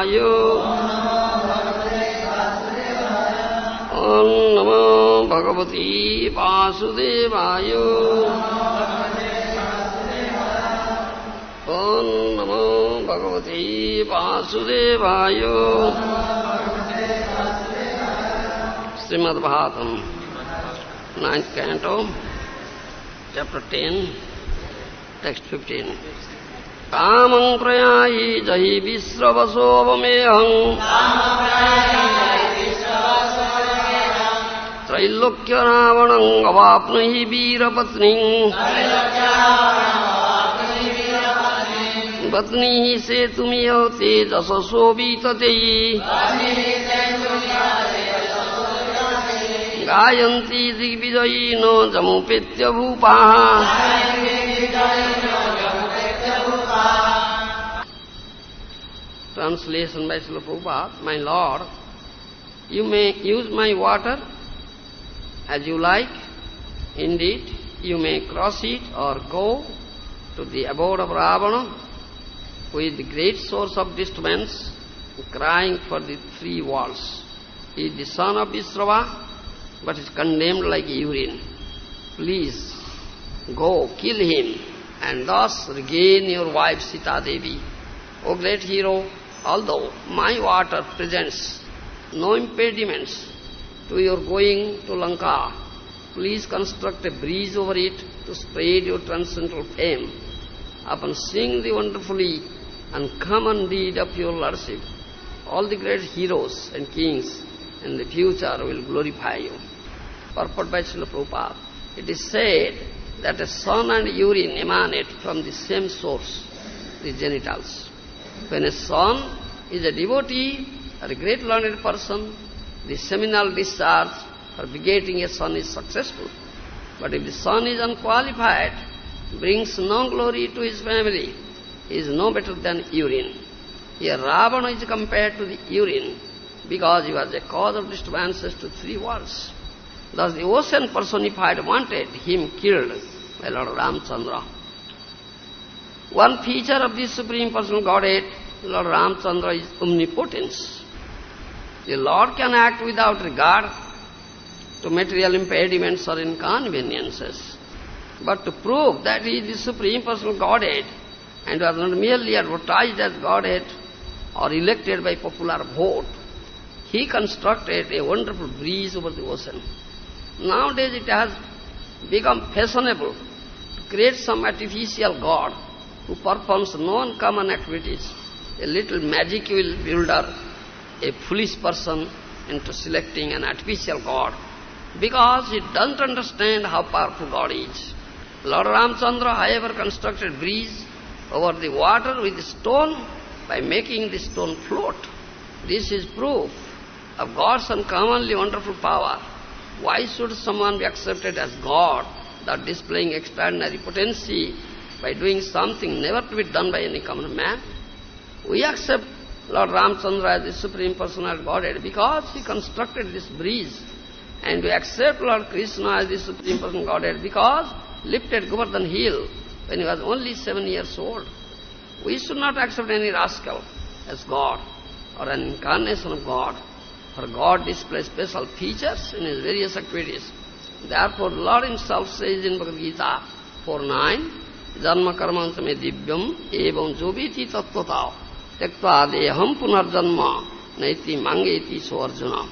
महादेवाय नमो भगवती वासुदेवाय। ओम नमो भगवती वासुदेवाय। Srimad Bhagavatam ninth canto, chapter ten, text fifteen. कामं प्रयायि जहि विश्रवसोऽवमेऽहम् त्रैलोक्यरावणम् अवाप्नुहि वीरपत्नीम्। पत्नीः सेतुमिह तेजसशोभिततैः गायन्ती दिग्विजयी नो जमुपेत्य भूपाः Translation by Srila Prabhupada, My Lord, you may use my water as you like. Indeed, you may cross it or go to the abode of Ravana, the great source of disturbance, crying for the three worlds. He is the son of Visrava, but is condemned like urine. Please, go, kill him, and thus regain your wife Sita Devi. O great hero, although my water presents no impediments to your going to Lanka, please construct a bridge over it to spread your transcendental fame. Upon seeing the wonderfully uncommon deed of your lordship, all the great heroes and kings in the future will glorify you. Purport by Srila Prabhupada. It is said that a sun and urine emanate from the same source, the genitals. When a son is a devotee or a great learned person, the seminal discharge for begetting a son is successful. But if the son is unqualified, brings no glory to his family, he is no better than urine. Here Ravana is compared to the urine because he was a cause of disturbances to three worlds. Thus the ocean personified wanted him killed by Lord Ramchandra. One feature of this Supreme Personal Godhead, Lord Ramchandra, is omnipotence. The Lord can act without regard to material impediments or inconveniences. But to prove that he is the Supreme Personal Godhead and was not merely advertised as Godhead or elected by popular vote, he constructed a wonderful bridge over the ocean. Nowadays it has become fashionable to create some artificial god who performs no uncommon activities. A little magic will builder, a foolish person into selecting an artificial god because he doesn't understand how powerful God is. Lord Ramchandra, however, constructed bridge over the water with stone by making the stone float. This is proof of God's uncommonly wonderful power. Why should someone be accepted as God that displaying extraordinary potency by doing something never to be done by any common man? We accept Lord Ramchandra as the Supreme Personal Godhead because he constructed this bridge. And we accept Lord Krishna as the Supreme Personal Godhead because lifted Govardhan Hill when he was only seven years old. We should not accept any rascal as God or an incarnation of God. For God displays special features in his various activities. Therefore, Lord himself says in Bhagavad Gita 4.9, Janma karma me divyam evam joviti tattvata tektva deham punarjanma naiti mangeti so Arjuna.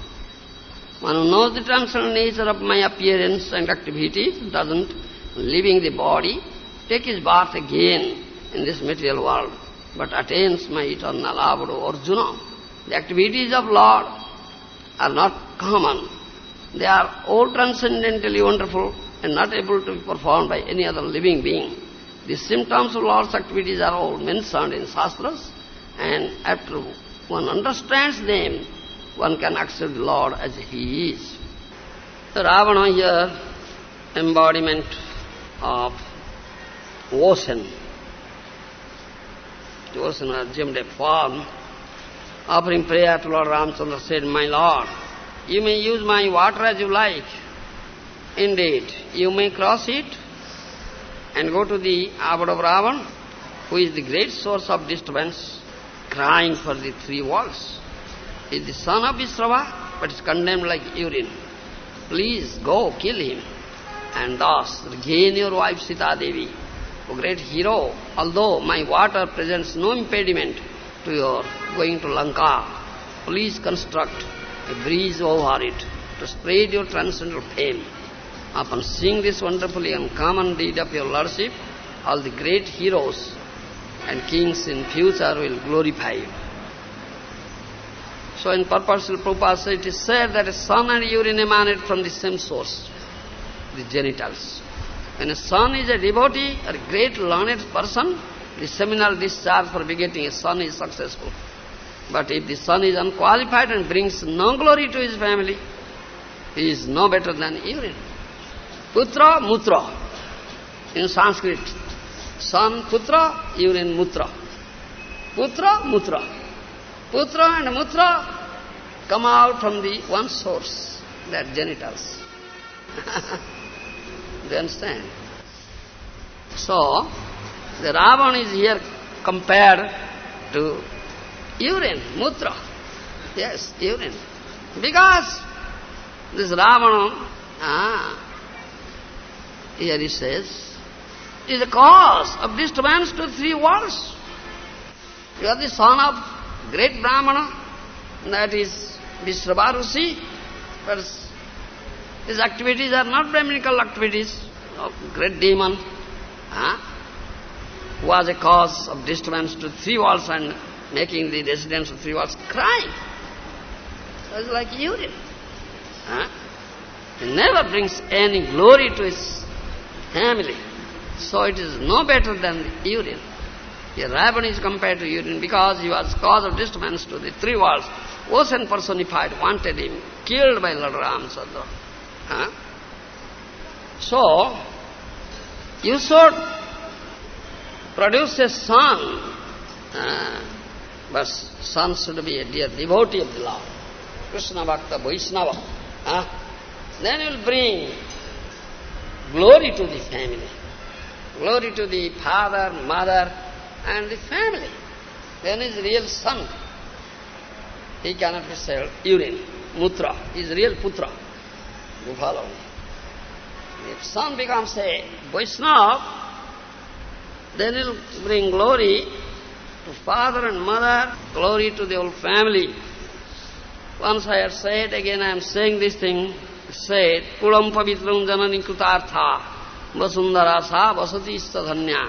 One who knows the transcendental nature of my appearance and activity doesn't leaving the body take his birth again in this material world, but attains my eternal abode, Arjuna. The activities of Lord are not common. They are all transcendently wonderful and not able to be performed by any other living being. The symptoms of Lord's activities are all mentioned in Shastras, and after one understands them, one can accept the Lord as He is. The Ravana here, embodiment of ocean. The ocean assumed a form. Offering prayer to Lord Ramchandra said, My Lord, you may use my water as you like. Indeed, you may cross it and go to the abode of Ravan, who is the great source of disturbance, crying for the three walls. He is the son of Visrava, but is condemned like urine. Please go, kill him, and thus regain your wife Sita Devi, O great hero. Although my water presents no impediment to your going to Lanka, please construct a bridge over it to spread your transcendental fame. Upon seeing this wonderfully uncommon deed of your lordship, all the great heroes and kings in future will glorify you. So in purposeful Prabhupada it is said that a sun and urine emanate from the same source, the genitals. When a son is a devotee or a great learned person, the seminal discharge for begetting a son is successful. But if the son is unqualified and brings no glory to his family, he is no better than urine. Putra, mutra. In Sanskrit, son, putra, urine, mutra. Putra, mutra. Putra and Mutra come out from the one source, that genitals. Do you understand? So, the Ravan is here compared to urine, Mutra. Yes, urine. Because this Ravana, ah, here he says, is a cause of disturbance to three worlds. You are the son of great Brahmana, that is Visravarusi, but his activities are not Brahminical activities of great demon, huh? was a cause of disturbance to three walls and making the residents of three walls cry. So it's like urine. Huh? He never brings any glory to his family. So it is no better than the urine. Here Ravan is compared to urine because he was cause of disturbance to the three worlds. Ocean personified wanted him, killed by Lord Ramchandra. Huh? So, you should produce a son, uh, but son should be a dear devotee of the Lord. Krishna Bhakta Vaishnava. Huh? Then you will bring glory to the family, glory to the father, mother, and the family. Then his real son. He cannot be sold urine, mutra, his real putra. You follow me? If son becomes a Vaishnava, then he'll bring glory to father and mother, glory to the whole family. Once I had said, again I am saying this thing, said, Kulam pavitram janani krutartha, vasundara sa vasati dhanya.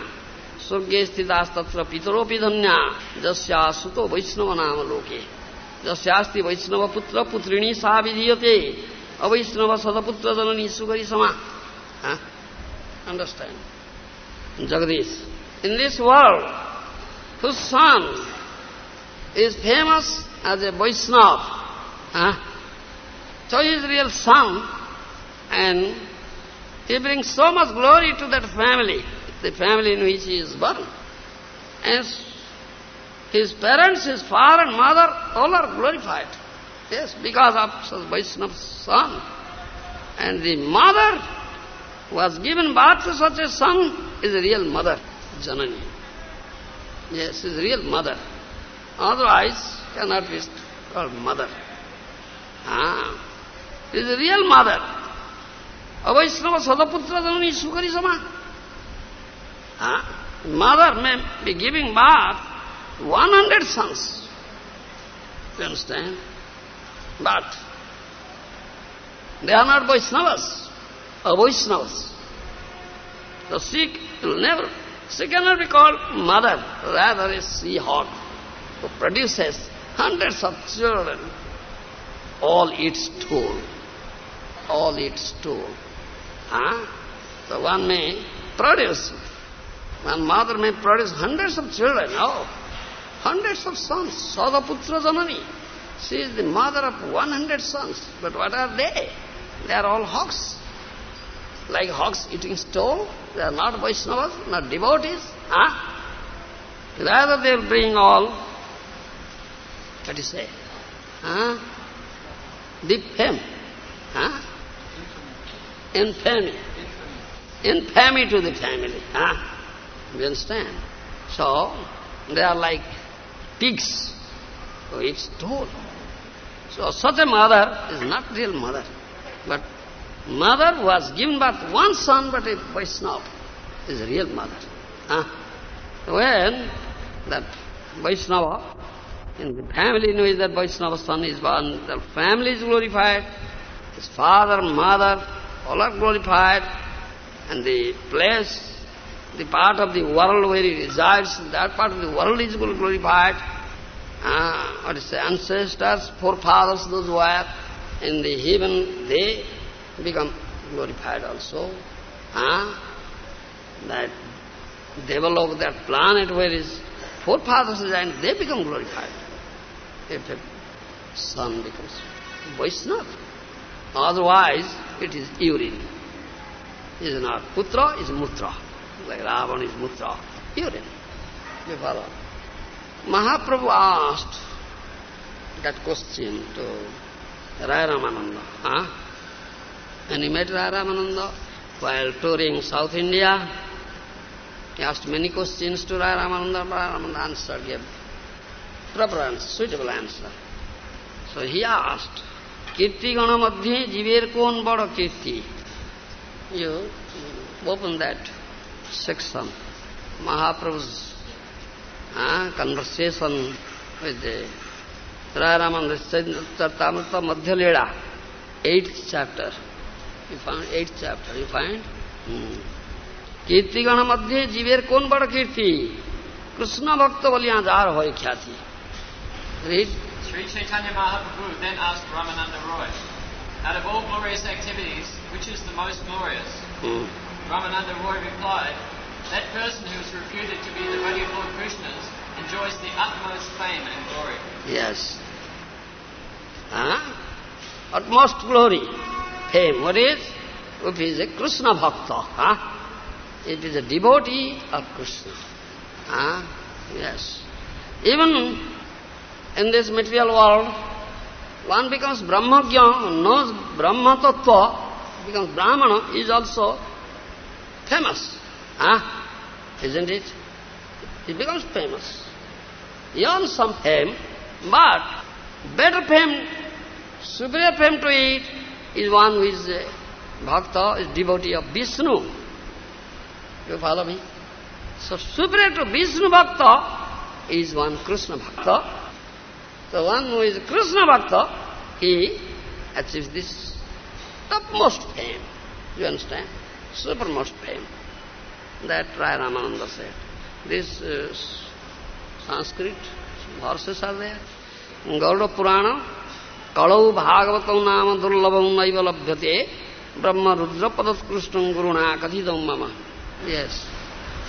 स्वर्गे स्थितास्तत्र पितरोपि धन्या। जस्या सुतो वैष्णव नाम लोके जस्यास्ति वैष्णव पुत्र पुत्रिणी सा विधीयते। अवैष्णव सदपुत्र जननी सुगरी समा। Understand Jagadish in this world son is famous as a Vaishnava. So he is real son and he brings so much glory to that family the family in which he is born. And his parents, his father and mother, all are glorified. Yes, because of such Vaishnava son. And the mother who was given birth to such a son is a real mother, Janani. Yes, is a real mother. Otherwise, cannot be called mother. Ah, is the real mother. Avaishnava Sadaputra Janani Sukari Sama. Uh, mother may be giving birth 100 sons. You understand? But they are not Vaishnavas or Vaishnavas. The Sikh will never. She cannot be called mother, rather a sea-hog who produces hundreds of children, all its tool, all its tool. Huh? So one may produce, one mother may produce hundreds of children, oh, hundreds of sons, Sadaputra Janani. She is the mother of 100 sons, but what are they? They are all hawks. Like hawks eating stone, they are not Vaishnavas, not devotees. Huh? Rather they will bring all, what do you say? Huh? Deep fame. Huh? Infamy. Infamy to the family. Huh? You understand? So, they are like pigs who eat stone. So such a mother is not real mother. But mother was given birth one son but a Vaishnava is a real mother. Huh? When that Vaishnava, in the family in which that Vaishnava son is born, the family is glorified, his father, mother, all are glorified, and the place, the part of the world where he resides, that part of the world is glorified. Uh, what is the ancestors, forefathers, those who are in the heaven, they become glorified also. Uh, that develop that planet where his forefathers reside, they become glorified. If a son becomes Vaishnava. Otherwise, it is urine. It is not putra, is mutra. Like Ravan is mutra. Urine. You follow? Mahaprabhu asked that question to Raya Ramananda. Huh? And he met Raya Ramananda while touring South India. He asked many questions to Raya Ramananda, Ramananda answered, gave proper answer, suitable answer. So he asked, কীর্তিগণ মধ্যে জীবের কোন বড় কীর্তি You open that section, Mahaprabhu's uh, conversation with the Raraman Chartamrita Madhya Leda, eighth chapter. You find eighth chapter, you find? Hmm. কীর্তিগণ মধ্যে জীবের কোন বড় কীর্তি কৃষ্ণ ভক্ত বলিয়া যার হয় খ্যাতি read Sri Chaitanya Mahaprabhu then asked Ramananda Roy, out of all glorious activities, which is the most glorious? Hmm. Ramananda Roy replied, that person who is reputed to be the devotee of Lord Krishna's enjoys the utmost fame and glory. Yes. Huh? Utmost glory, fame. What is? If he is a Krishna Bhakta, huh? It is a devotee of Krishna. Huh? Yes. Even in this material world, one becomes Brahmagya, knows Brahma Tattva, becomes Brahmana, is also famous. Huh? Isn't it? He becomes famous. He earns some fame, but better fame, superior fame to it is one who is a bhakta, is devotee of Vishnu. You follow me? So superior to Vishnu bhakta is one Krishna bhakta. The one who is Krishna bhakta, he achieves this topmost fame. You understand? Supermost fame. That Raya Ramananda said. These uh, Sanskrit verses are there. Garuda Purana, Kalau Bhagavatam Nama Durlabam Naiva Labhyate, Brahma Rudra Padat Krishnam Guruna Kathidam Mama. Yes.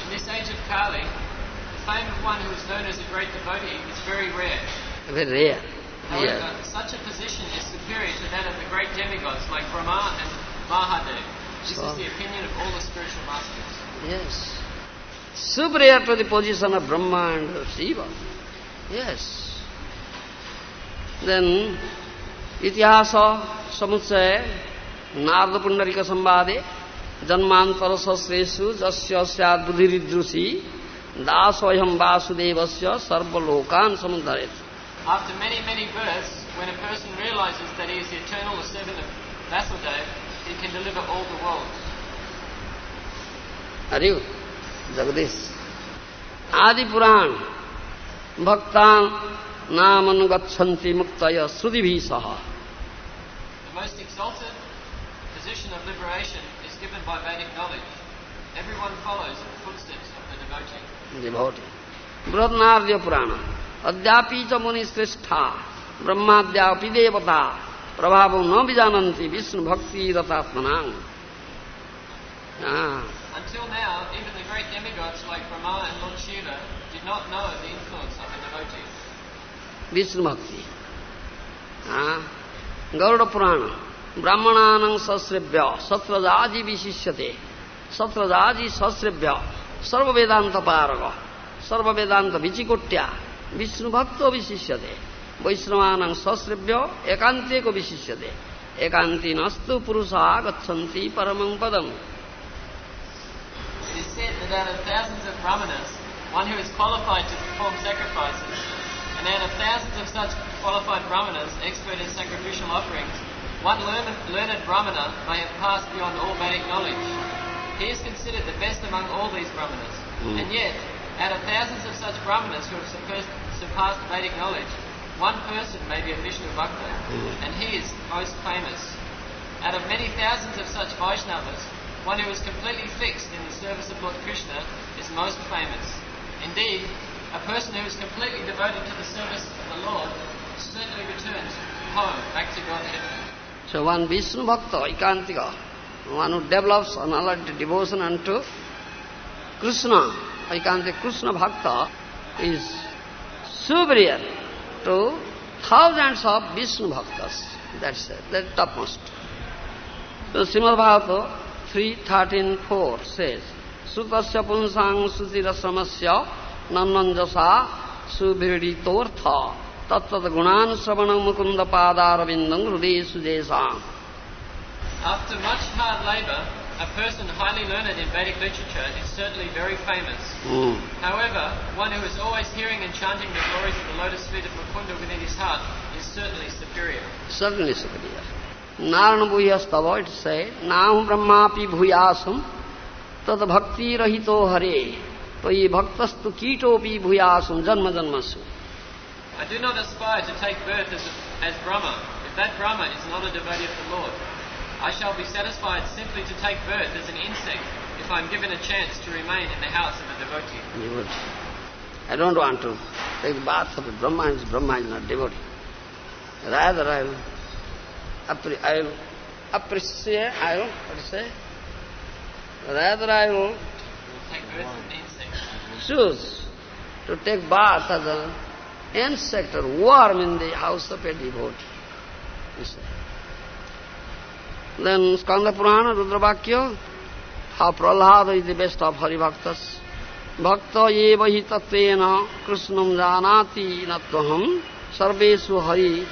In this age of Kali, the fame of one who is known as a great devotee is very rare. Very rare. However, Yeah. such a position is superior to that of the great demigods like Brahma and Mahadev. This So- is the opinion of all the spiritual masters. Yes. Superior to the position of Brahma and Shiva. Yes. Then, Itihasa Samutsaya, Narada Pundarika Sambade, Jasya Syad Buddhiridrusi, Dasoyam Vasudevasya, Sarva Lokan Samudharet. After many, many births, when a person realizes that he is the eternal servant of Vasudev, he can deliver all the worlds. Are you? Jagadish. Adi Puran, Bhaktan Namanugachanti Muktaya Srudibhi Saha. The most exalted position of liberation is given by Vedic knowledge. everyone follows in the footsteps of the devotee. devotee. Bradnarya Purana. Cha muni srestha. Brahmadyapi devata. Prabhavam na vijananti Vishnu bhakti ratatmanang. Ah. Until now, even the great demigods like Brahma and Lord Shiva did not know the influence of a devotee. Vishnu bhakti. Ah. Garuda Purana. Brahmananang sasribhya satrajaji vishishyate. Satrajaji sasribhya sarva vedanta paraga. Sarva vedanta vichikotya. Vishnu bhakto vishishyate. Vaishnavānaṁ sasribhya ekante ko vishishyate. Ekanti nastu purusa gachanti paramam padam. It is said that out of thousands of brahmanas, one who is qualified to perform sacrifices, and out of thousands of such qualified brahmanas, expert in sacrificial offerings, one learned, learned brahmana may have passed beyond all Vedic knowledge. He is considered the best among all these brahmanas. Mm. And yet, out of thousands of such brahmanas who have surpassed, surpassed Vedic knowledge, one person may be a Vishnu Bhakta, Mm. and he is most famous. Out of many thousands of such Vaishnavas, one who is completely fixed in the service of Lord Krishna is most famous. Indeed, a person who is completely devoted to the service of the Lord certainly returns home, back to Godhead. So one Vishnu Bhakta, Ikantika, one who develops unalloyed devotion unto Krishna, Ikantika Krishna Bhakta is superior to thousands of Vishnu Bhaktas. That's it, that's topmost. So Srimad Bhagavata 3.13.4 says, Sutasya punsang sutirasramasya nananjasa subhiritortha tattat gunan sravanam mukunda padarabindam hrude sujesa. After much hard labour, a person highly learned in Vedic literature is certainly very famous. Mm. However, one who is always hearing and chanting the glories of the lotus feet of Mukunda within his heart is certainly superior. Certainly superior. Narana bhuyastava, it says, Nam brahmapi bhuyasam tad bhakti rahito hare tvayi bhaktastu kitopi bhuyasam janma janmasu. I do not aspire to take birth as, as Brahma, if that Brahma is not a devotee of the Lord. I shall be satisfied simply to take birth as an insect if I am given a chance to remain in the house of a devotee. Devotee. I don't want to take the bath of a Brahma, is Brahma is not devotee. Rather I will, appre- I will appreciate, I will, what to say? Rather I will Take birth as an insect. choose to take bath as an insect or worm in the house of a devotee. You see. Then Skanda Purana, Rudravakya, how Prahlada is the best of Hari Bhaktas. Bhakta eva hi tatvena krishnam janati natvaham sarvesu hari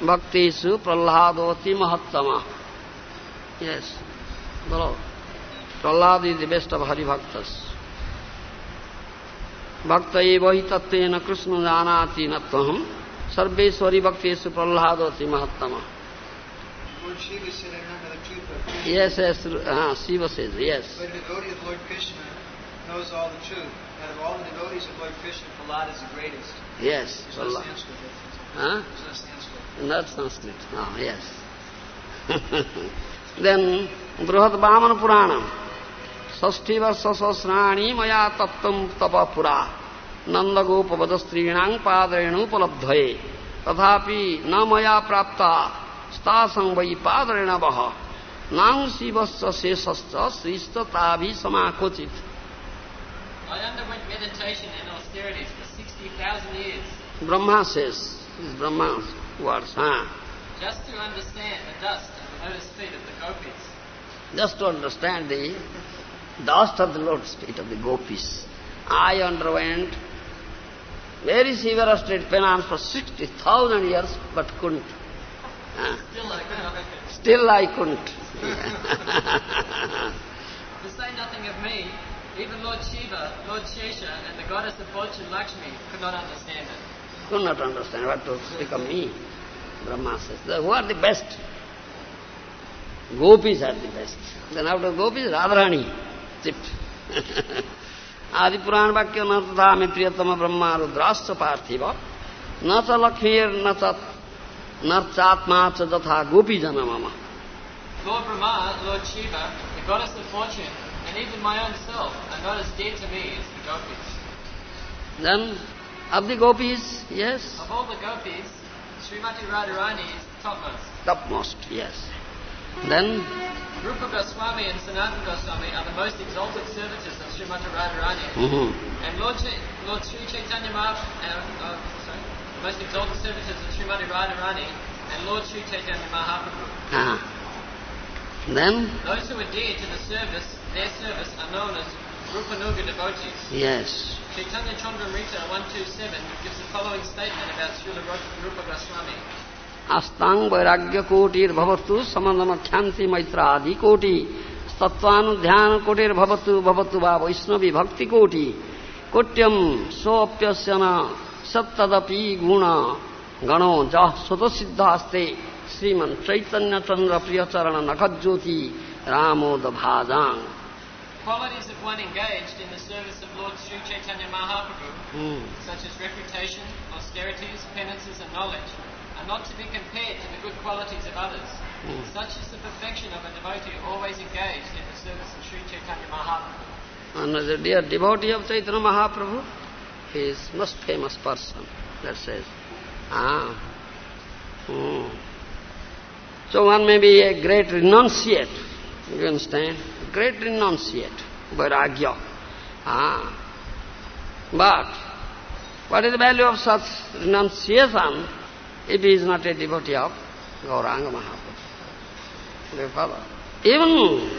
bhaktesu prahlādoti mahattama. Yes, below. Prahlada is the best of Hari Bhaktas. भक्त एव हि तत्वेन कृष्ण जानाति न त्वहम सर्वेश्वरी भक्तेषु प्रह्लादोति महत्तम Lord Shiva said, I remember the truth of Krishna. Yes, yes, हाँ, Shiv says, yes. But a devotee of Lord Krishna knows all the truth. Out of all the devotees of Lord Krishna, Prahlada is the greatest. Yes, There's no Prahlad. Sanskrit difference. Huh? There's no Sanskrit. Not Sanskrit. Ah, yes. then, Brihad Vamana Purana. षष्ठी वर्ष सहस्राणी मया तत्व तप पुरा नंद गोपवद स्त्रीणां पादरेणुपलब्धये तथापि न मया प्राप्ता स्तासं वै पादरेण वह नां शिवश्च शेषश्च श्रीस्तताभि समाकोचित I underwent meditation and austerities for 60,000 years Brahma शेष is Brahma's words. Huh? just to understand the dust of the lotus feet of the gopis. Just to understand the dust of the lotus feet of the gopis. I underwent very severe state penance for 60,000 years, but couldn't. Huh? Still like that. Still I couldn't. To say nothing of me, even Lord Shiva, Lord Shesha, and the goddess of fortune Lakshmi could not understand it. could not understand what to speak of me. Brahma says, "The- who are the best? Gopis are the best. Then after gopis, Radharani, chipped. आदि पुराण वाक्य न तथा में प्रियतम ब्रह्मा रुद्राश्च पार्थिव न च लक्ष्मीर न च Narchatma gopi jana mama. Lord Brahma, Lord Shiva, the goddess of fortune, and even my own self are not as dear to me as the gopis. Then, of the gopis, yes? Of all the gopis, Srimati Radharani is topmost. Topmost, yes. Then? Rupa Goswami and Sanatan Goswami are the most exalted servitors of Srimati Radharani. Mm -hmm. And Lord, Ch Lord Sri Chaitanya Mahaprabhu, uh, uh sorry, most exalted servitors of Srimati Radharani and Lord Sri Chaitanya Mahaprabhu. ah. then, Those who are dear to the service, their service, are known as Rupanuga devotees. yes, Chaitanya Chandramrita 127 gives the following statement about Srila Ru- Rupa Goswami. अस्तांग वैराग्य कोटिर भवतु समनम ख्यांति मैत्रादि कोटि तत्वानुध्यान कोटिर भवतु भवतु वा वैष्णवी भक्ति कोटि कोट्यम सोप्यस्य न सत्तदपि गुण गणो जह स्वत सिद्धास्ते श्रीमन चैतन्य चंद्र प्रिय चरण नखज्योति रामोद भाजांग Qualities of one engaged in the service of Lord Sri Chaitanya Mahaprabhu, hmm, such as reputation, austerities, penances, and knowledge, are not to be compared to the good qualities of others. Hmm. Such is the perfection of a devotee always engaged in the service of Sri Chaitanya Mahaprabhu. And the dear devotee of Chaitanya Mahaprabhu, is most famous person, that says. Ah. Hmm. So one may be a great renunciate, you understand? Great renunciate, vairagya. Ah. But what is the value of such renunciation if he is not a devotee of Gauranga Mahaprabhu? Even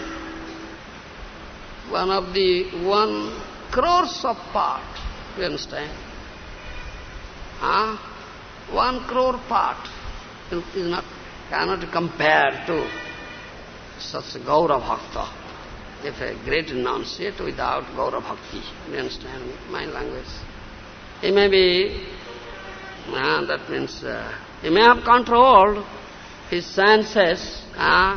one of the one crores of part, you understand? Ah, one crore part is not cannot compare to such Gaura Bhakta. If a great renunciate without Gaura Bhakti, you understand my language? He may be, ah, that means uh, he may have controlled his senses, ah,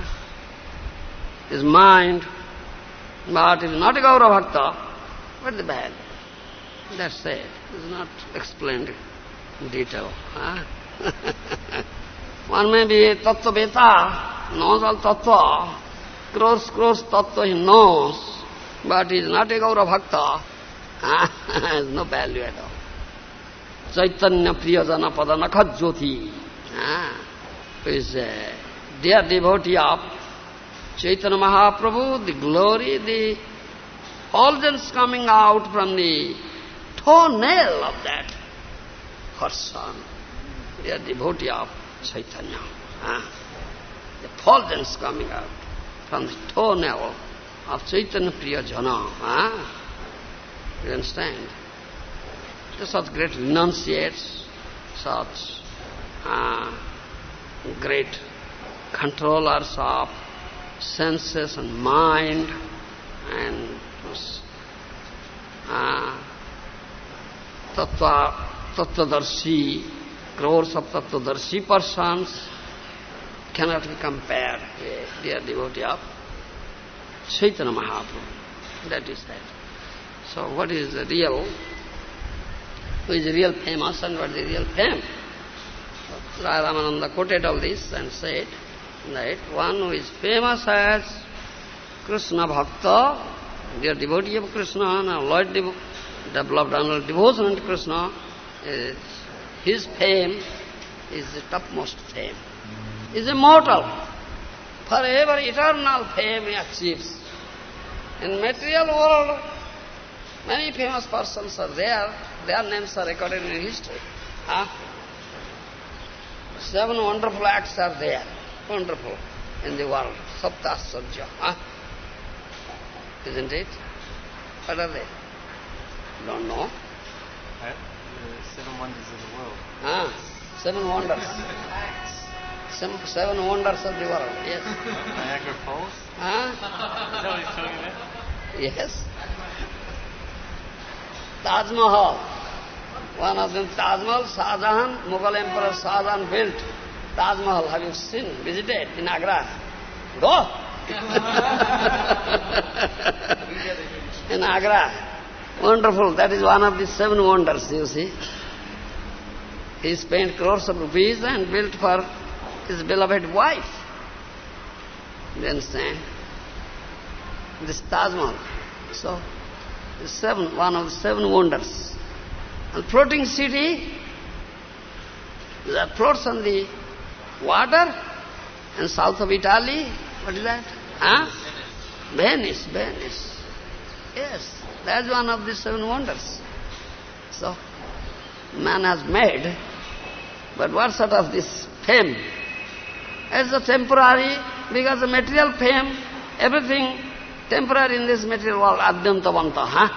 his mind, but he is not a Gaura Bhakta, what the bad? That's it. It's not explained in detail. Huh? One may be a Tattvaveta, knows all Tattva, crores, crores Tattva he knows, but he is not a Gaura Bhakta. has no value at all. Chaitanya Priyajana Padanakha Jyoti, is a dear devotee of Chaitanya Mahaprabhu, the glory, the all effulgence coming out from the toenail of that person. They are devotee of Chaitanya. Ah. The effulgence coming out from the toenail of Chaitanya Priya Jana. Ah. You understand? Such great renunciates, such ah, great controllers of senses and mind and uh, tattva tattvadarshi crores of tattvadarshi persons cannot be compare dear devotee of Chaitanya Mahaprabhu that is that so what is the real who is real famous and what is real fame Ramananda quoted of this and said that one who is famous as Krishna bhakta dear devotee of Krishna lord devote developed under devotion unto Krishna, is, his fame is the topmost fame. Is immortal. Forever eternal fame he achieves. In material world, many famous persons are there. Their names are recorded in history. Huh? Seven wonderful acts are there. Wonderful in the world. Saptasarja. Huh? Isn't it? What are they? Don't know. Uh, seven wonders of the world. Ah, seven wonders. Seven, seven wonders of the world. Yes. Niagara Falls? Huh? Is that what he's talking about? Yes. Taj Mahal. One of them, Taj Mahal, Shah Jahan, Mughal Emperor Shah Jahan built. Taj Mahal, have you seen, visited in Agra? Go! in Agra. Wonderful, that is one of the seven wonders, you see. He spent crores of rupees and built for his beloved wife. You understand? this Taj Mahal. So, seven, one of the seven wonders. And floating city that floats on the water and south of Italy. What is that? Huh? Venice, Venice. Yes, that's one of the seven wonders. So, man has made, but what sort of this fame? It's a temporary, because the material fame, everything temporary in this material world, adyantavanta, huh?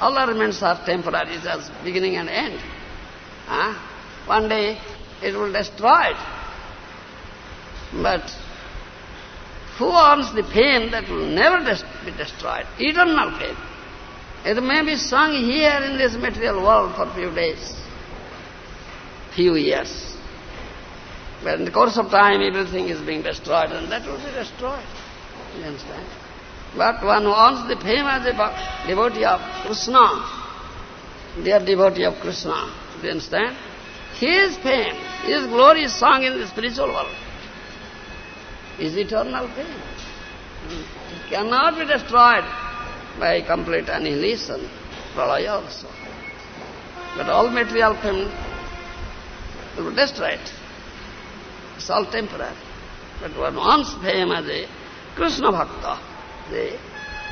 All elements are temporary, has beginning and end. Huh? One day it will destroy it. But who owns the pain that will never be destroyed? Eternal pain. It may be sung here in this material world for few days, few years. But in the course of time, everything is being destroyed, and that will be destroyed. You understand? But one who owns the fame as a devotee of Krishna, dear devotee of Krishna, do you understand? His fame, his glory is sung in the spiritual world. Is eternal fame. It cannot be destroyed by complete annihilation, pralaya also. But all material fame will be destroyed. It's all temporary. But one wants fame as a Krishna Bhakta, the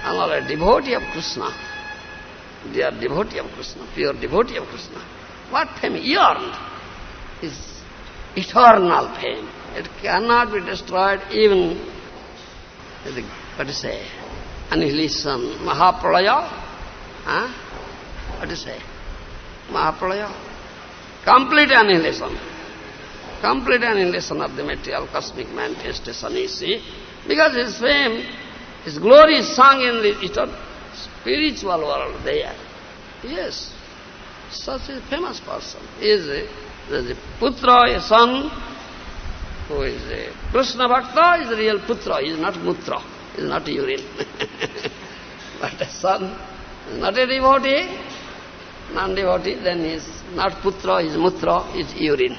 another devotee of Krishna. They are devotee of Krishna, pure devotee of Krishna. What fame earned is eternal fame. It cannot be destroyed even, what to say, annihilation, Mahapralaya. Huh? What you say? Mahapralaya. Complete annihilation. Complete annihilation of the material cosmic manifestation, you see. Because his fame, his glory is sung in the eternal spiritual world there. Yes, such a famous person. Is a, the putra, a son, who is a Krishna Bhakta, is a real putra, he is not mutra, he is not urine. but a son not a devotee, non-devotee, then he is not putra, he is mutra, is urine.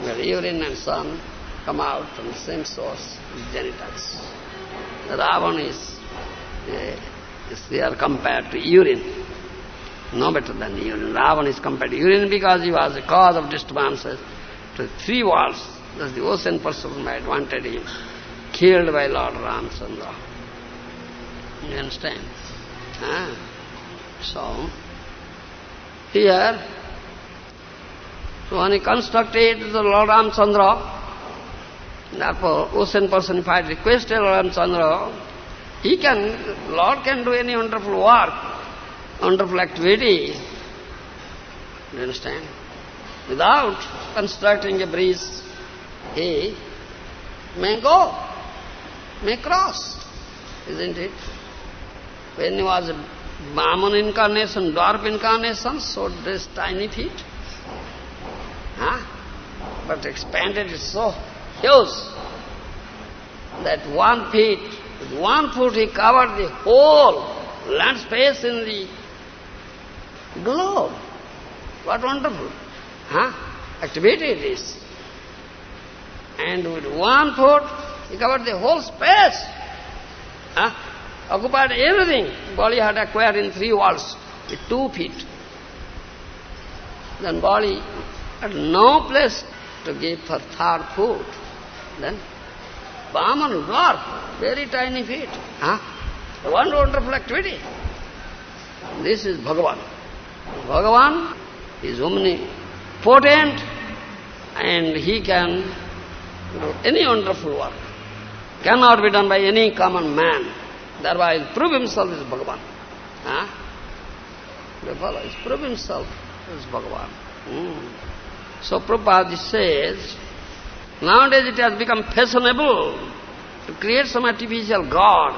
Where urine and son come out from the same source, genitals. Ravan is, uh, is they are compared to urine, no better than urine. Ravan is compared to urine because he was the cause of disturbances to three worlds. That's the ocean personality wanted him killed by Lord Ramchandra. You understand? Ah. So, here, so when he constructed the Lord Ramchandra, therefore ocean personified requested Lord Ramchandra, he can, Lord can do any wonderful work, wonderful activity. You understand? Without constructing a bridge, he may go, may cross, isn't it? When he was a Brahman incarnation, dwarf incarnation, so this tiny feet. Huh? But expanded is so huge that one feet, with one foot he covered the whole land space in the globe. What wonderful huh? activity it is. And with one foot he covered the whole space. Huh? Occupied everything. Bali had acquired in three walls with two feet. Then Bali had no place to give for third foot. Then Brahman, dwarf, very tiny feet. Huh? One wonderful activity. This is Bhagavan. Bhagavan is omnipotent and he can do any wonderful work. Cannot be done by any common man. Thereby he'll prove himself as Bhagavan. Huh? The fellow is prove himself as Bhagavan. Mm. So Prabhupada says, nowadays it has become fashionable to create some artificial god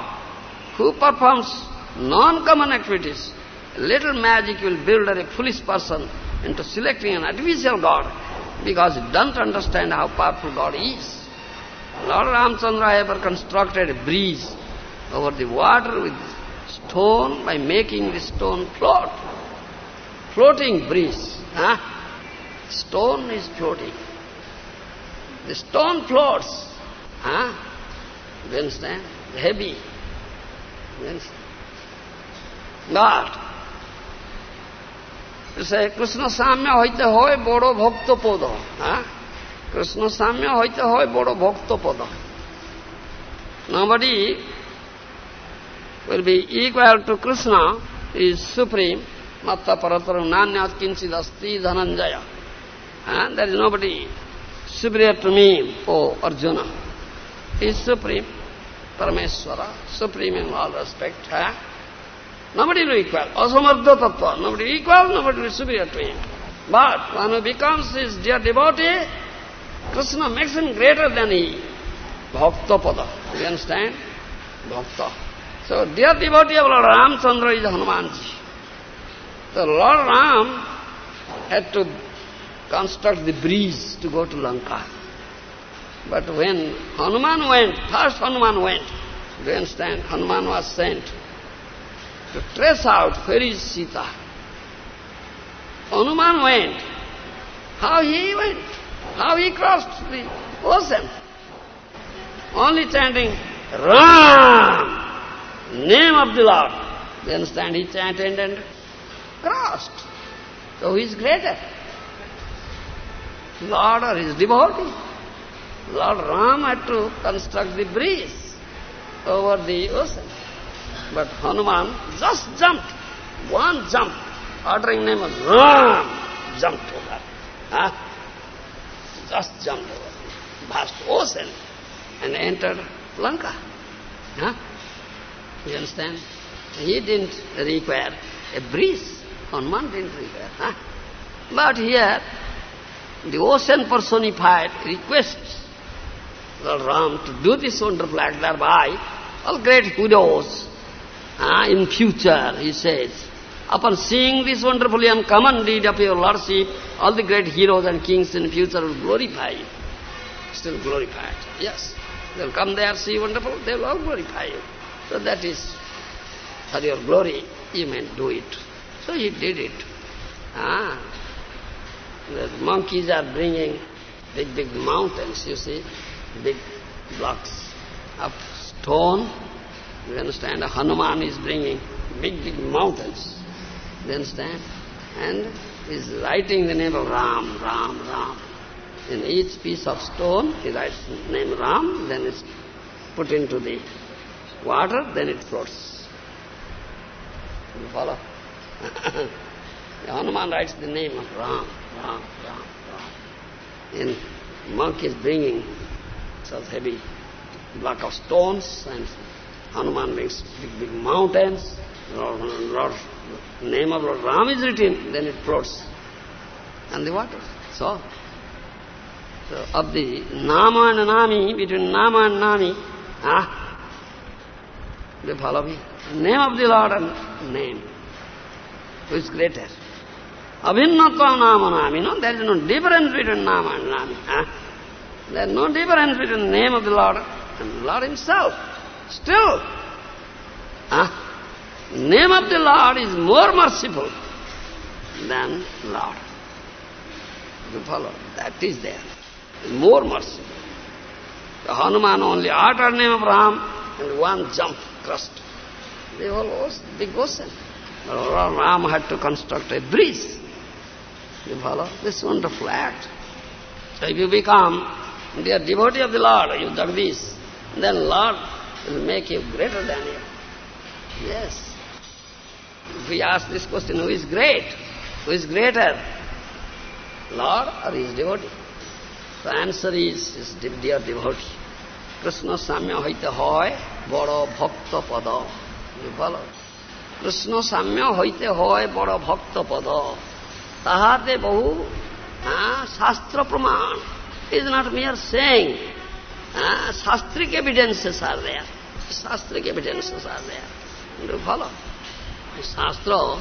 who performs non-common activities. Little magic will build a foolish person into selecting an artificial god because he doesn't understand how powerful God is. Lord Ramchandra ever constructed a bridge over the water with stone by making the stone float. Floating bridge. Huh? Stone is floating. The stone floats. Huh? You understand? Heavy. Yes. But, সে কৃষ্ণ সাম্য হইতে হয় বড় ভক্ত পদ হ্যাঁ কৃষ্ণ সাম্য হইতে হয় বড় ভক্ত পদ Nobody will be equal to Krishna, is supreme, matta parataram nanyat kinchid asti dhananjaya. And there is nobody superior to me, O Arjuna. He is supreme, Parameswara, supreme in all respect. Huh? Nobody will equal. Asamardha tattva. Nobody equal, nobody will superior to him. But one who becomes his dear devotee, Krishna makes him greater than he. Bhakta pada. You understand? Bhakta. So, dear devotee of Lord Ramchandra is Hanumanji. So, Lord Ram had to construct the bridge to go to Lanka. But when Hanuman went, first Hanuman went, do you understand? Hanuman was sent to trace out where is Sita. Hanuman went. How he went? How he crossed the ocean? Only chanting Ram, name of the Lord. Do you understand? He chanted and crossed. So who is greater? Lord or his devotee? Lord Ram had to construct the bridge over the ocean. But Hanuman just jumped, one jump, uttering name of Ram, jumped over. Huh? Just jumped over the vast ocean and entered Lanka. Huh? You understand? He didn't require a breeze. Hanuman didn't require. Huh? But here, the ocean personified requests Lord Ram to do this wonderful act, thereby all great heroes uh, in future, he says, upon seeing this wonderfully uncommon deed of your lordship, all the great heroes and kings in future will glorify you. Still glorified. Yes. They'll come there, see wonderful, they will all glorify you. So that is for your glory, you may do it. So he did it. Ah. The monkeys are bringing big, big mountains, you see, big blocks of stone. You understand? Hanuman is bringing big, big mountains. You understand? And is writing the name of Ram, Ram, Ram. In each piece of stone, he writes the name Ram, then it's put into the water, then it floats. You follow? Hanuman writes the name of Ram, Ram, Ram, Ram. And monk is bringing such heavy block of stones and Hanuman brings big, big mountains. Name of Lord Ram is written, then it floats And the water. So, so of the Nama and Nami, between Nama and Nami, ah, they follow me. Name of the Lord and name. Who is greater? Abhinnatva Nama Nami. No, there is no difference between Nama and Nami. Ah. There is no difference between the name of the Lord and the Lord Himself. Still, ah, name of the Lord is more merciful than Lord. You follow? That is there. More merciful. The Hanuman only uttered name of Ram and one jump crossed. The whole ocean, big ocean. Ram had to construct a bridge. You follow? This wonderful act. So if you become dear devotee of the Lord, you Jagdish, then Lord will make you greater than you. Yes. If we ask this question, who is great? Who is greater? Lord or his devotee? The answer is his dear devotee. কৃষ্ণস্বাম্য হইতে হয় বড় ভক্ত পদ। বল কৃষ্ণস্বাম্য হইতে হয় বড় ভক্ত পদ। তাহাতে বহু শাস্ত্র প্রমাণ। ইজ নট মিয়ার সেং শাস্ত্রিক এভিডেন্সেস সার দেয়া। শাস্ত্রিক এভিডেন্সেস সার দেয়া। কিন্তু ভালো। শাস্ত্র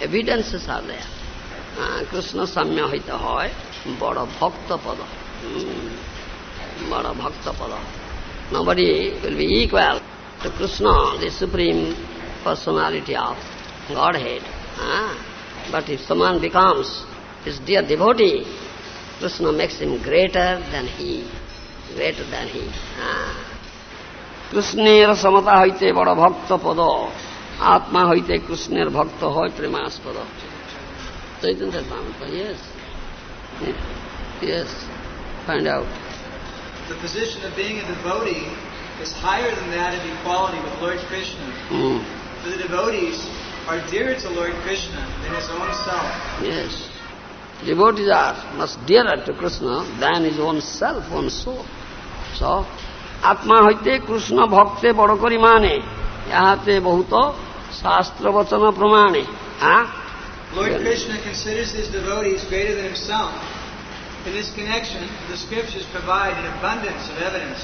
এভিডেন্সেস সার দেয়া। কৃষ্ণ সাম্য হইতে হয় বড় ভক্ত পদ। বড় ভক্ত পদ। Bada bhakta pada. Nobody will be equal to Krishna, the supreme personality of Godhead. Uh, but if someone becomes his dear devotee, Krishna makes him greater than he, greater than he. Ah. কৃষ্ণের সমতা হইতে বড় ভক্ত পদ আত্মা হইতে কৃষ্ণের ভক্ত হয় প্রেমাস্পদ Chaitanya Charitamrita yes yes find out The position of being a devotee is higher than that of equality with Lord Krishna. For the devotees are dearer to Lord Krishna than his own self. Yes. Devotees are much dearer to Krishna than his own self, own soul. So, আত্মা হইতে কৃষ্ণ ভক্তে বড় করি মানে ইহাতে বহুত শাস্ত্র বচন প্রমাণে হ্যাঁ Lord Krishna considers his devotees greater than himself. In this connection, the scriptures provide an abundance of evidence.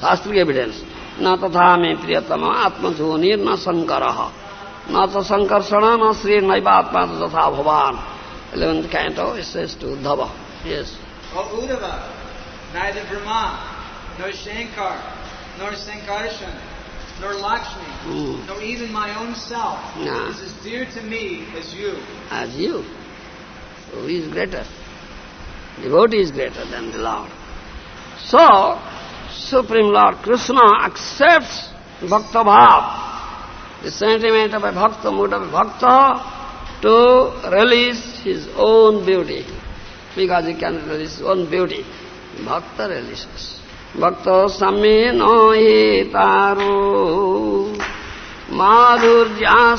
शास्त्रीय एविडेंस न तथा में प्रियतम आत्मजोनिर न शंकर न तो संकर्षण न श्री नैवात्मा तथा भवान इलेवेंथ कैंटो इस to Uddhav yes O Uddhava, neither Brahma, nor Shankar, nor Sankarshan, nor Lakshmi, Hmm. nor even my own self No. is as dear to me as you. as you. So he is greater. Devotee is greater than the Lord. So, Supreme Lord Krishna accepts bhakta bhav, the sentiment of a bhakta, mood of a bhakta, to release his own beauty, because he can release his own beauty. Bhakta releases. Bhakta samme no taro madhurya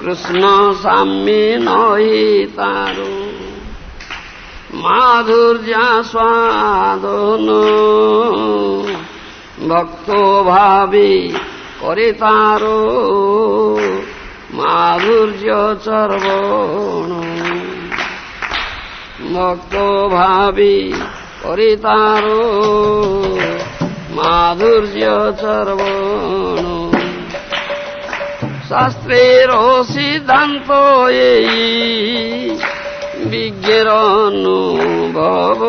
Krishna স্বামী নহি তার। মাধুর্যা স্বাদন। ভক্ত ভাবি করে তার। মাধুর্য চর্বণ। ভক্ত ভাবি করে তার। মাধুর্য চর্বণ। শাস্ত্রের সিদ্ধান্ত এই বিজ্ঞের অনুভব।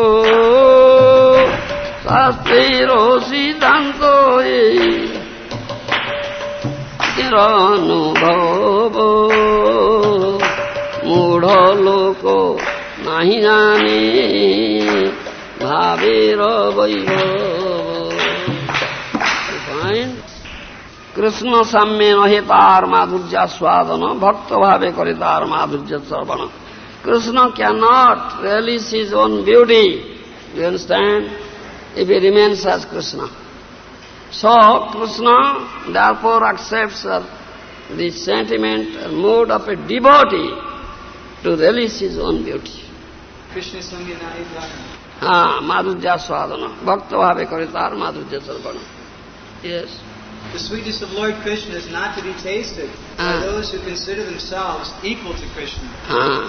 শাস্ত্রের সিদ্ধান্ত এই অনুভব। মূঢ় লোক নাহি জানে ভাবের বৈভব কৃষ্ণ সাম্যে নহে তার মাধুর্য স্বাদন ভক্ত ভাবে করে তার মাধুর্য শ্রবণ Krishna can't realize his own beauty you understand if he remains as Krishna. So, Krishna therefore accepts uh, the sentiment or mood of a devotee to release his own beauty. Krishna Sangha Nai Bhakti. হ্যাঁ মাধুর্য স্বাদন ভক্ত ভাবে করে তার মাধুর্য শ্রবণ Yes. The sweetness of Lord Krishna is not to be tasted by Ah. those who consider themselves equal to Krishna. হ্যাঁ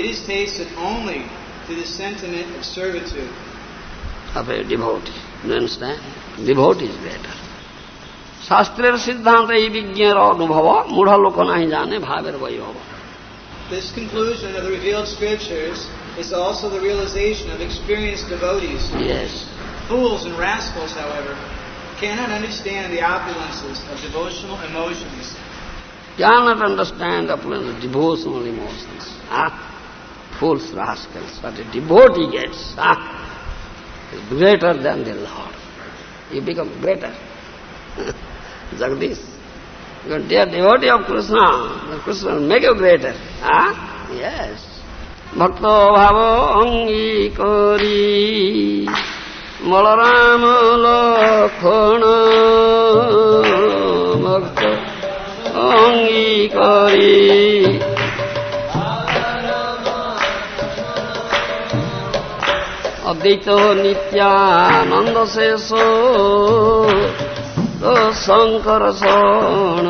It is tasted only through the sentiment of servitude. of a devotee. You understand? Devotee is greater. শাস্ত্রের সিদ্ধান্ত এই বিজ্ঞের অনুভব মূঢ় লোক নাহি জানে ভাবের বৈভব This conclusion of the revealed scriptures is also the realization of experienced devotees. Yes. Fools and rascals, however, cannot understand the opulences of devotional emotions. Cannot understand the opulence of devotional emotions. Ah, fools, rascals, what a devotee gets ah, is greater than the Lord. He becomes greater. Jagdish. Because they are devotee of Krishna. The Krishna will make you greater. Ah, yes. Bhakto bhavo angi kori. Balaram লক্ষণ ভক্ত অঙ্গী করি অদ্বৈত নিত্যানন্দ শেষ শঙ্কর শরণ।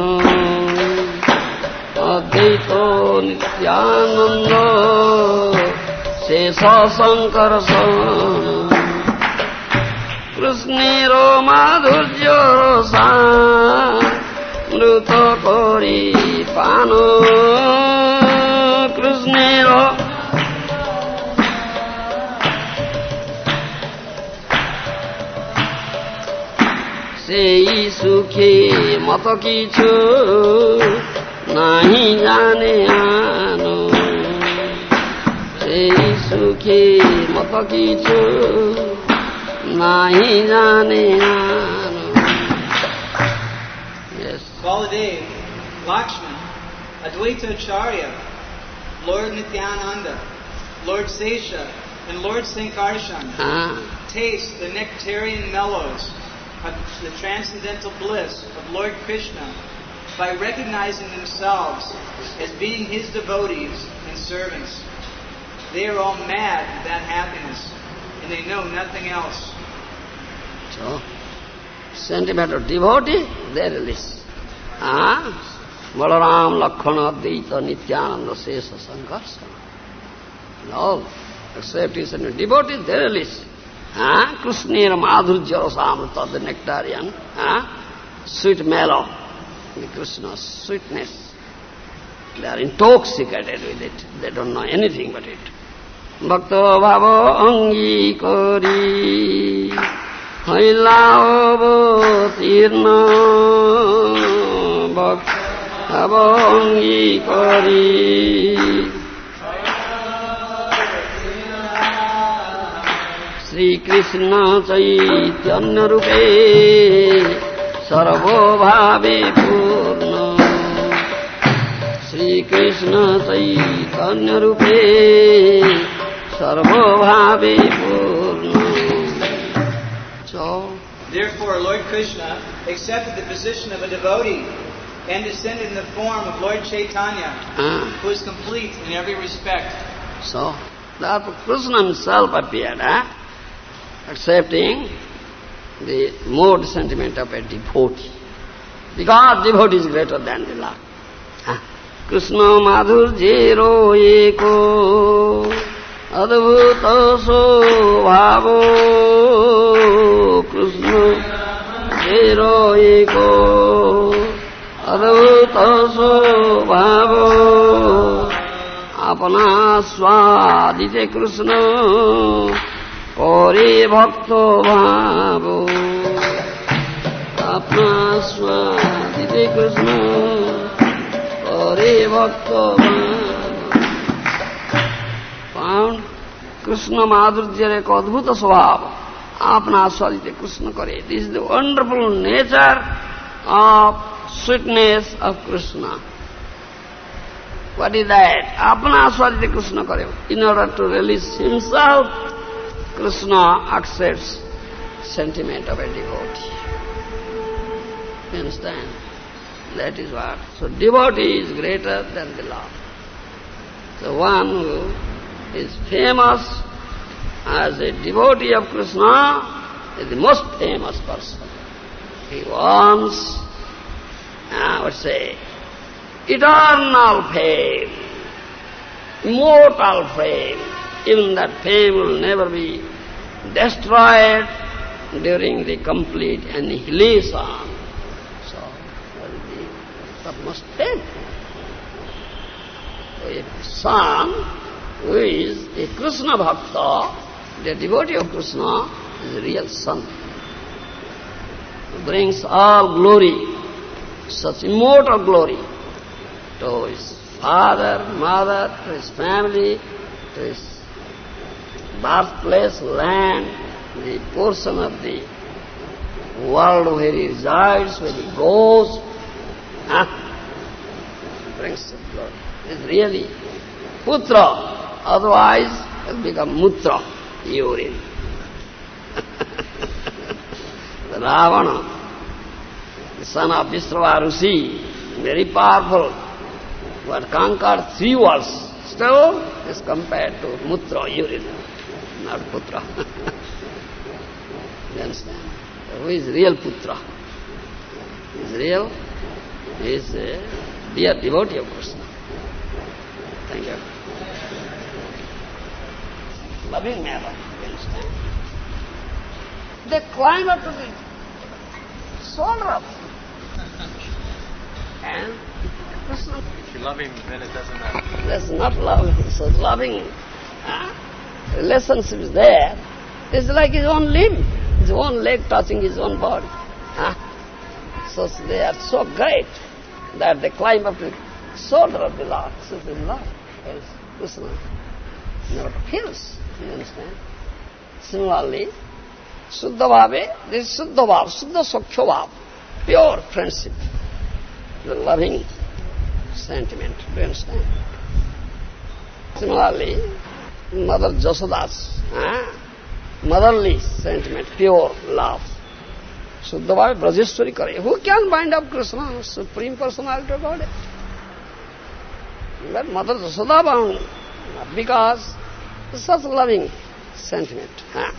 অদ্বৈত নিত্যানন্দ শেষ শঙ্কর শরণ। কৃষ্ণের মাধুর্য রসা মৃত করি পান কৃষ্ণের সেই সুখে মত কিছু নাহি জানে আনো সেই সুখে মত কিছু nahi jane Yes. Baladev, Lakshman, Advaita Acharya, Lord Nityananda, Lord Sesha, and Lord Sankarshan Ah, taste the nectarian mellows of the transcendental bliss of Lord Krishna by recognizing themselves as being his devotees and servants. They are all mad with that happiness, and they know nothing else. so, sentiment of devotee, they release. Ah, Balaram, Lakshmana, Advaita, Nityananda, Sesa, Sankarsana. No, except is a devotee, they release. Ah, Krishnera Madhurya Rasamrita, the nectarian, ah, sweet mellow, the Krishna's sweetness. They are intoxicated with it. They don't know anything but it. ভক্ত ভাব অঙ্গীকরি अब तिर्न भक्त श्रीकृष्ण चैतन्य रूपे सर्वभावे पूर्ण। श्रीकृष्ण चैतन्य रूपे सर्वभावे पूर्ण। Therefore, Lord Krishna accepted the position of a devotee and descended in the form of Lord Chaitanya, ah, who is complete in every respect. so therefore Krishna himself appeared, eh? accepting the mood sentiment of a devotee. Because devotee is greater than the Lord. Ah, Krishna madhurjero eko adbhuta svabho Krishna jero eko adbhuta svabho আপনা স্বাদিতে কৃষ্ণ করে ভক্ত ভাব আপনা স্বাদিতে কৃষ্ণ করে ভক্ত pound Krishna মাধুর্যের এক অদ্ভুত স্বভাব Apna Swarite Krishna Kare. This is the wonderful nature of sweetness of Krishna. What is that? Apna Swarite Krishna Kare. In order to release himself, Krishna accepts sentiment of a devotee. You understand? That is what. So devotee is greater than the Lord. The one who is famous as a devotee of Krishna is the most famous person. He wants, uh, I would say, eternal fame, immortal fame. Even that fame will never be destroyed during the complete annihilation. So, that is the topmost fame. So son who is a Krishna Bhakta, the devotee of Krishna, is a real son. Who brings all glory, such immortal glory, to his father, mother, to his family, to his birthplace, land, the portion of the world where he resides, where he goes. Huh? Brings glory. It's really putra. Otherwise, it will become mutra, urine. Ravana, the son of Vishravarusi, very powerful, but conquered three worlds, still is compared to mutra, urine, not putra. you understand? Who is real putra? Is real? He is a dear devotee of Krishna. Thank you. Loving matter, you understand? They climb up to the shoulder of and Krishna If you love him, then it doesn't matter. that's not love. So loving huh? relationship is there. It's like his own limb, his own leg touching his own body. Huh? So they are so great that they climb up to the shoulder of the Lord, Supreme Lord. Yes, Krishna never feels. You understand? Similarly, Suddha Bhave, this is Suddha Bhav, Suddha Sakhya Bhav, pure friendship, the loving sentiment, do you understand? Similarly, Mother Jasodas, eh? motherly sentiment, pure love. Suddha Bhave Brajeshwari Kare. Who can bind up Krishna, Supreme Personality of Godhead? But Mother Jasoda bound, because such loving sentiment. Huh?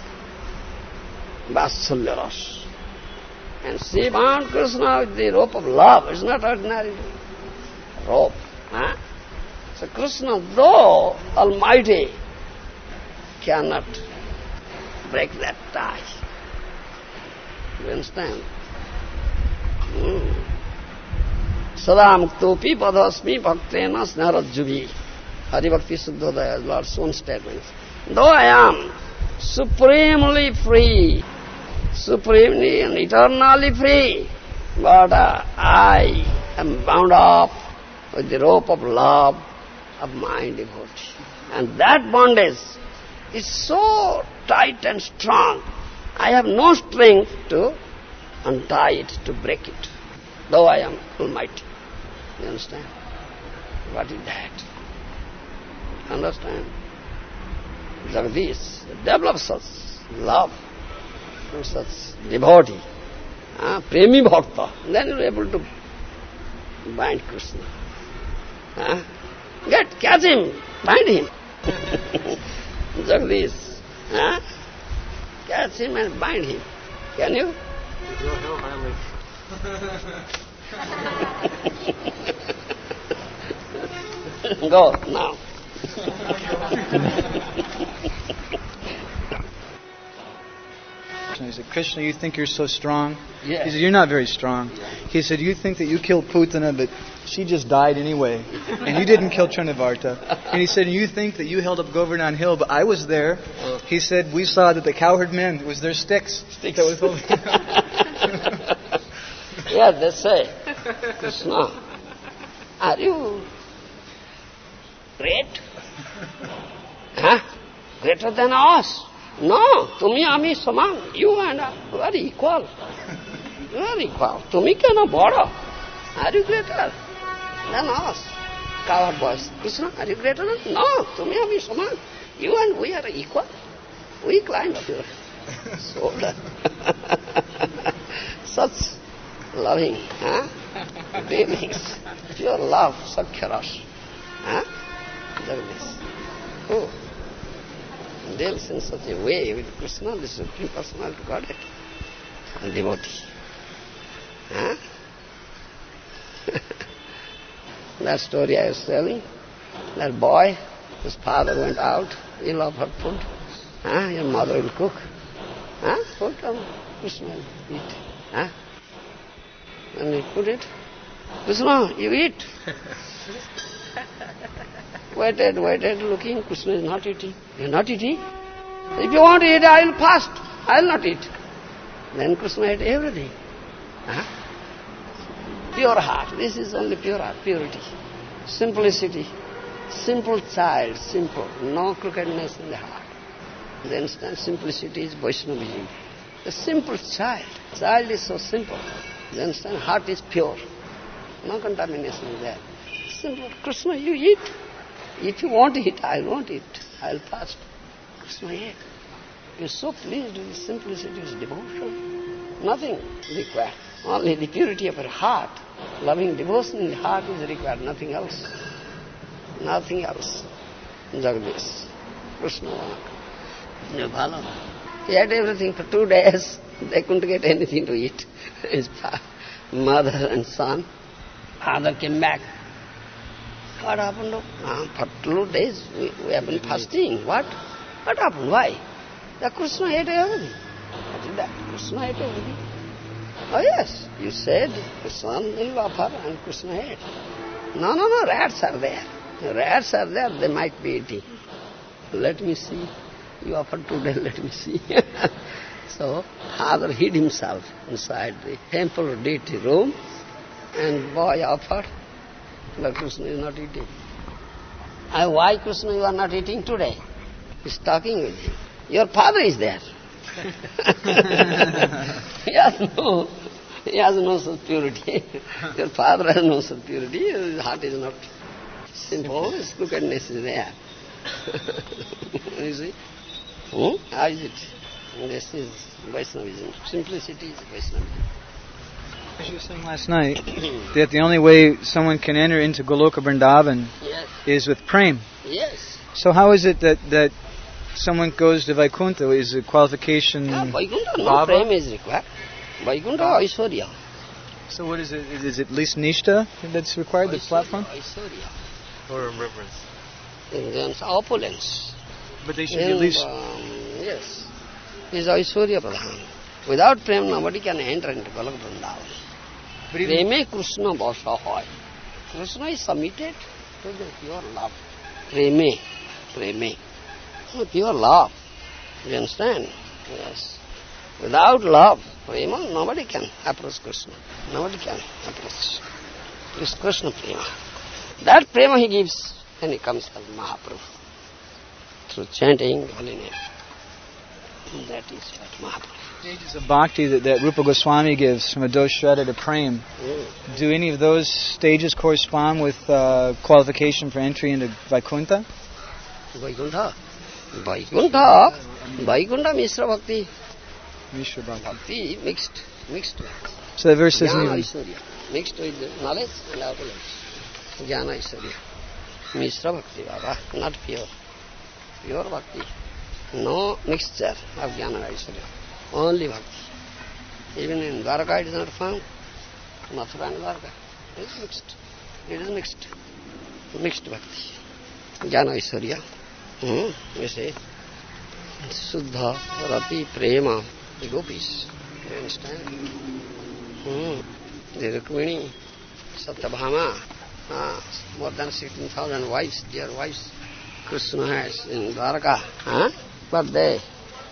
And she bound Krishna with the rope of love. It's not ordinary rope. Huh? So Krishna, though almighty, cannot break that tie. You understand? Hmm. Muktopi padhasmi bhaktena snarajjuvi. Hari Bhakti Suddhodaya, Lord's own statement. Though I am supremely free, supremely and eternally free, but uh, I am bound up with the rope of love of my devotee. And that bondage is so tight and strong, I have no strength to untie it, to break it, though I am almighty. You understand? What is that? Understand? Jagdish develops such love to such devotee, uh, premi bhakta, then you are able to bind Krishna. Uh, get, catch him, bind him. Jagdish, uh, catch him and bind him. Can you? Go, now. He said, Krishna, you think you're so strong? Yeah. He said, you're not very strong. He said, you think that you killed Putana, but she just died anyway. And you didn't kill Trinavarta. And he said, you think that you held up Govardhan Hill, but I was there. He said, we saw that the cowherd men, it was their sticks. Sticks. That was holding- yeah, that's say, Krishna, are you great? huh? Greater than us? No, tumi, ami, saman, you and I, you are equal. You are equal. Tumi cannot borrow. Are you greater than us? Coward boys. Krishna, are you greater than us? No, tumi, ami, saman, you and we are equal. We climb up your shoulder. Such loving, huh? Beings, pure love, Sakyaras. Huh? Oh deals in such a way with Krishna, the Supreme Personality Godhead, and devotee. Huh? that story I was telling, that boy, his father went out, he'll offer food, huh? your mother will cook. Huh? Food, um, Krishna will eat. Huh? And he put it, Krishna, you eat. waited, waited, looking, Krishna is not eating. You're not eating? If you want to eat, I will fast. I will not eat. Then Krishna ate everything. Huh? Pure heart. This is only pure heart, purity. Simplicity. Simple child, simple. No crookedness in the heart. You understand? Simplicity is Vaishnavism. A simple child. Child is so simple. You understand? Heart is pure. No contamination is there. Simple. Krishna, you eat. If you want it, I want it. I'll fast. Krishna ate. You're so pleased with the simplicity of devotion. Nothing required. Only the purity of your heart. Loving devotion in the heart is required, nothing else. Nothing else. Jagdish. Krishna. Follow? He had everything for two days. They couldn't get anything to eat. His fa- mother and son. Father came back. What happened? For two days we, we have been fasting. What? What happened? Why? The Krishna ate everything. What is? Krishna ate everything. Oh yes, you said son will offer and Krishna ate. No, no, no, rats are there. Rats are there, they might be eating. Let me see. You offered today, let me see. so, father hid himself inside the temple deity room and boy offered, but Krishna is not eating. And why Krishna you are not eating today? He's talking with him. Your father is there. he has no, he has no such purity. Your father has no such purity. His heart is not simple. His crookedness is there. you see? Hmm? How is it? This is Vaishnavism. Simplicity is Vaishnavism. As you were saying last night, that the only way someone can enter into Goloka Vrindavan Yes, is with prem. yes. So how is it that, that someone goes to Vaikuntha? Is a qualification... Yeah, Vaikuntha, no Baba? prema is required. Vaikuntha, Aishwarya. So what is it? Is is it at least Nishta that's required, the platform? Aishwarya. Or reverence. In terms of opulence. But they should In, at least... um, yes. Is Aishwarya Pradhan. Without prem, nobody can enter into Golok Vrindavan. प्रेमे। कृष्ण बस है। Krishna is submitted to the pure love प्रेमे प्रेमे। Pure love you understand yes without love Prem nobody can approach Krishna. Nobody can approach is Krishna Prem. That Prem he gives and he comes as Mahaprabhu through chanting holy name That is what Mahaprabhu. stages of bhakti that, that Rupa Goswami gives from Adau Shraddha to Prem, Mm. do any of those stages correspond with uh, qualification for entry into Vaikuntha? Vaikuntha. Vaikuntha. Vaikuntha Mishra Bhakti. Mishra bhakti. Bhakti mixed. Mixed. So the verse isn't Jnana even... Mixed with knowledge and opulence. Jnana Aishwarya. Mishra Bhakti Baba. Not pure. Pure Bhakti. No mixture of Jnana Aishwarya. Only Bhakti. Even in Dwarka it is not found. Mathura and Dwarka. It is mixed. It is mixed. Mixed Bhakti. Jnana Aishwarya. Hmm. You see. Suddha, Rati, Prema, the gopis. You understand? Hmm. The Rukmini, Satyabhama, ah, more than 16,000 wives, dear wives, Krishna has in Dwarka. Huh? But they,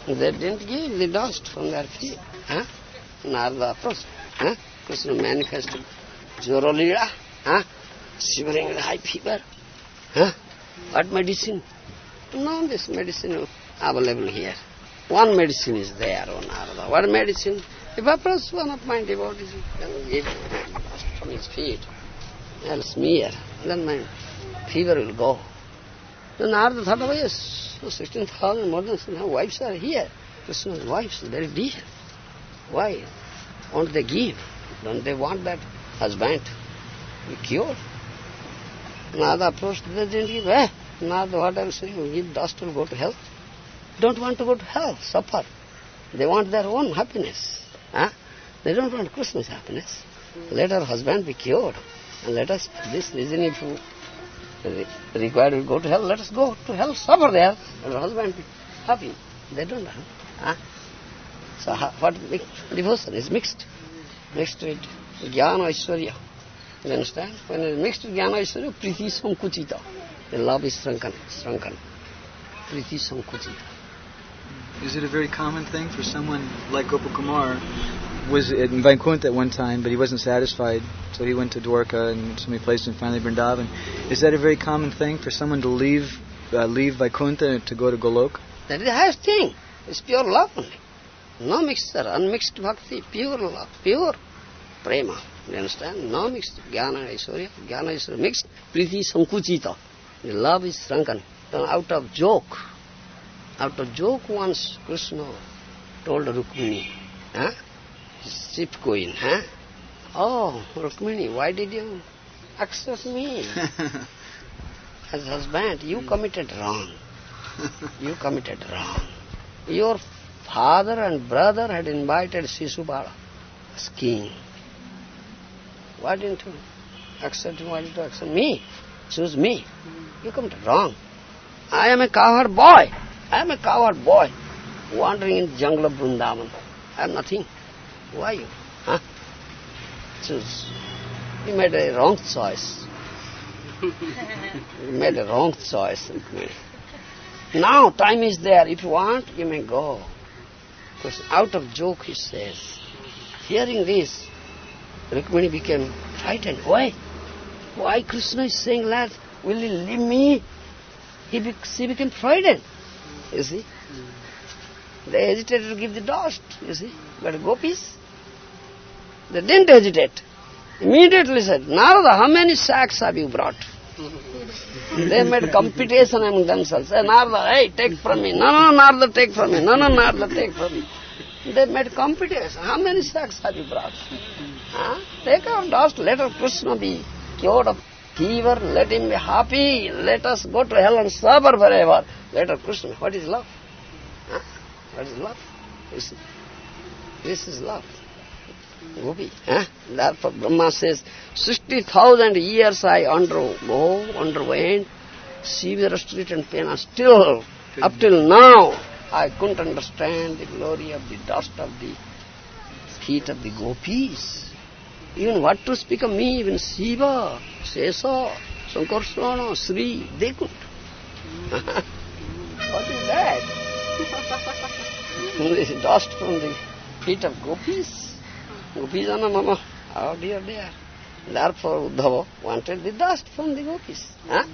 they didn't give the dust from their feet. Huh? Narada approached. Huh? Krishna manifested Jorolila, huh? shivering with high fever. Huh? What medicine? No, this medicine available here. One medicine is there, oh O Narada. What medicine? If I press one of my devotees, can give from his feet. I'll smear. Then my fever will go. Then Narada thought, oh yes, so 16,000, more than 16,000 wives are here. Krishna's wives, very dear. Why? Won't they give? Don't they want that husband to be cured? Narada approached, they didn't give. Eh? Narada, what I'm saying, you give dust will go to hell. Don't want to go to hell, suffer. They want their own happiness. Huh? They don't want Krishna's happiness. Let her husband be cured. And let us, this reason if you required to go to hell, let us go to hell, suffer there, and our husband happy. They don't have. Huh? So ha- what devotion is mixed. Mixed with jnana aishwarya. You understand? When it is mixed with jnana aishwarya, priti sankuchita. The love is shrunken, shrunken. Priti sankuchita. Is it a very common thing for someone like Gopakumar was in Vaikuntha at one time, but he wasn't satisfied, so he went to Dwarka and so many places and finally Vrindavan. Is that a very common thing for someone to leave uh, leave Vaikuntha to go to Golok? That is the highest thing. It's pure love only. No mixture, unmixed bhakti, pure love, pure prema. You understand? No mixed jnana aishwarya, jnana aishwarya mixed, priti sankuchita. The love is shrunken. Out of joke, out of joke once Krishna told Rukmini, huh? Ship queen, huh? Oh, Rukmini, why did you accept me as husband? You hmm. committed wrong. You committed wrong. Your father and brother had invited Sisupala as king. Why didn't you accept him? Why did you accept me? Choose me. You committed wrong. I am a cowherd boy. I am a cowherd boy wandering in the jungle of Vrindavan. I am nothing. Why you? Huh? Choose. You made a wrong choice. you made a wrong choice. Now time is there. If you want, you may go. Because out of joke he says. Hearing this, Rukmini became frightened. Why? Why Krishna is saying that? Will he leave me? He be- she became frightened. You see? They hesitated to give the dust, you see. But gopis, they didn't hesitate. Immediately said, Narada, how many sacks have you brought? they made competition among themselves. Hey, Narada, hey, take from me. No, no, Narada, take from me. No, no, Narada, take from me. They made competition. How many sacks have you brought? Huh? Take our dust, let our Krishna be cured of fever, let him be happy, let us go to hell and suffer forever. Let our Krishna. What is love? Huh? What is love? This, this is love. Gopi. Huh? Therefore Brahma says, 60,000 years I undergo, underwent severe restraint and pain, and still, up till now, I couldn't understand the glory of the dust of the feet of the gopis. Even what to speak of me, even Shiva, Sesa, Sankarsana, Sri, they couldn't. what is that? this dust from the feet of gopis. Gopijana mama, oh dear, dear. Therefore Uddhava wanted the dust from the gopis. Huh?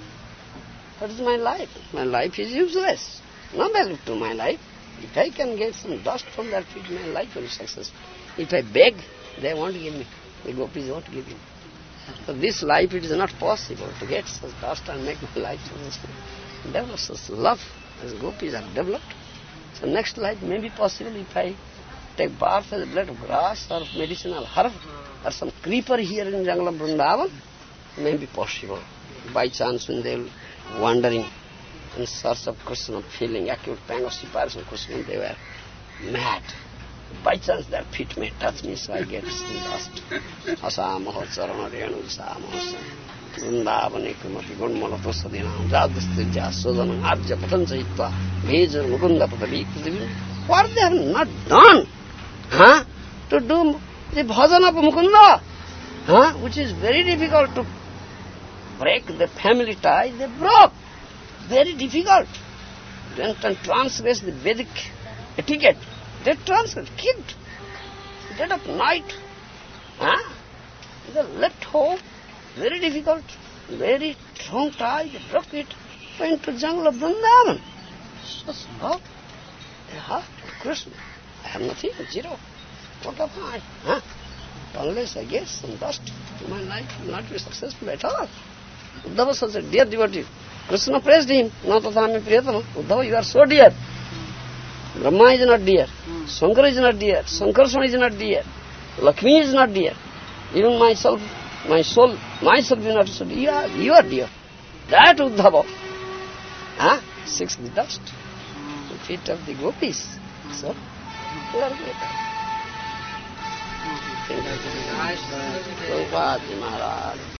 What is my life? My life is useless. No value to my life. If I can get some dust from their feet, my life will be successful. If I beg, they won't give me. The gopis won't give me. So this life, it is not possible to get such dust and make my life successful. Develop such love as gopis have developed. So next life may be possible if I take bath as a blade of grass or medicinal herb or some creeper here in jungle of Vrindavan, may be possible. By chance when they are wandering in search of Krishna, feeling acute pang of separation of Krishna, they were mad. By chance their feet may touch me, so I get some dust. Asamaho charana renu samaho वृन्दावने किमपि गुणमलतो सदिनां जागस्तिर्जा स्वजनं आर्य पठन चयित्वा भेज मुकुन्द पदवी पृथ्वी What they have not done huh, to do the bhajan of Mukunda, huh, which is very difficult to break the family tie, they broke. Very difficult. Then to transgress the Vedic etiquette, they transgress, kid, Dead of night. Huh? They left home, very difficult, very strong tie, they broke it, went to jungle of Vrindavan. Such love they have to Krishna. I have nothing, zero. What am I? Huh? Unless I get some dust my life, will not be successful at all. Uddhava says, dear devotee, Krishna praised him, no tathami priyatama. Uddhava, you are so dear. Brahma is not dear. Shankara is not dear. Sankarsana is not dear. Lakshmi is not dear. Even myself, my soul, myself is not so dear. You are, you are dear. That Uddhava, huh, Six the dust, the feet of the gopis. So, you are great. Prabhupada Maharaj.